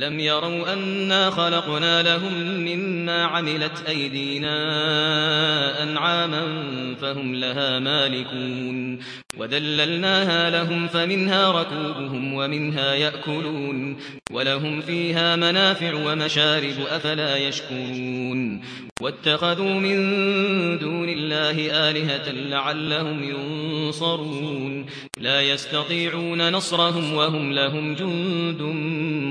لم يروا أنا خلقنا لهم مما عملت أيدينا أنعاما فهم لها مالكون وذللناها لهم فمنها ركوبهم ومنها يأكلون ولهم فيها منافع ومشارب أفلا يشكرون واتخذوا من دون الله آلهة لعلهم ينصرون لا يستطيعون نصرهم وهم لهم جند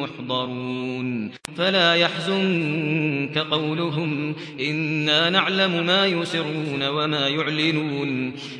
محضرون فلا يحزنك قولهم إنا نعلم ما يسرون وما يعلنون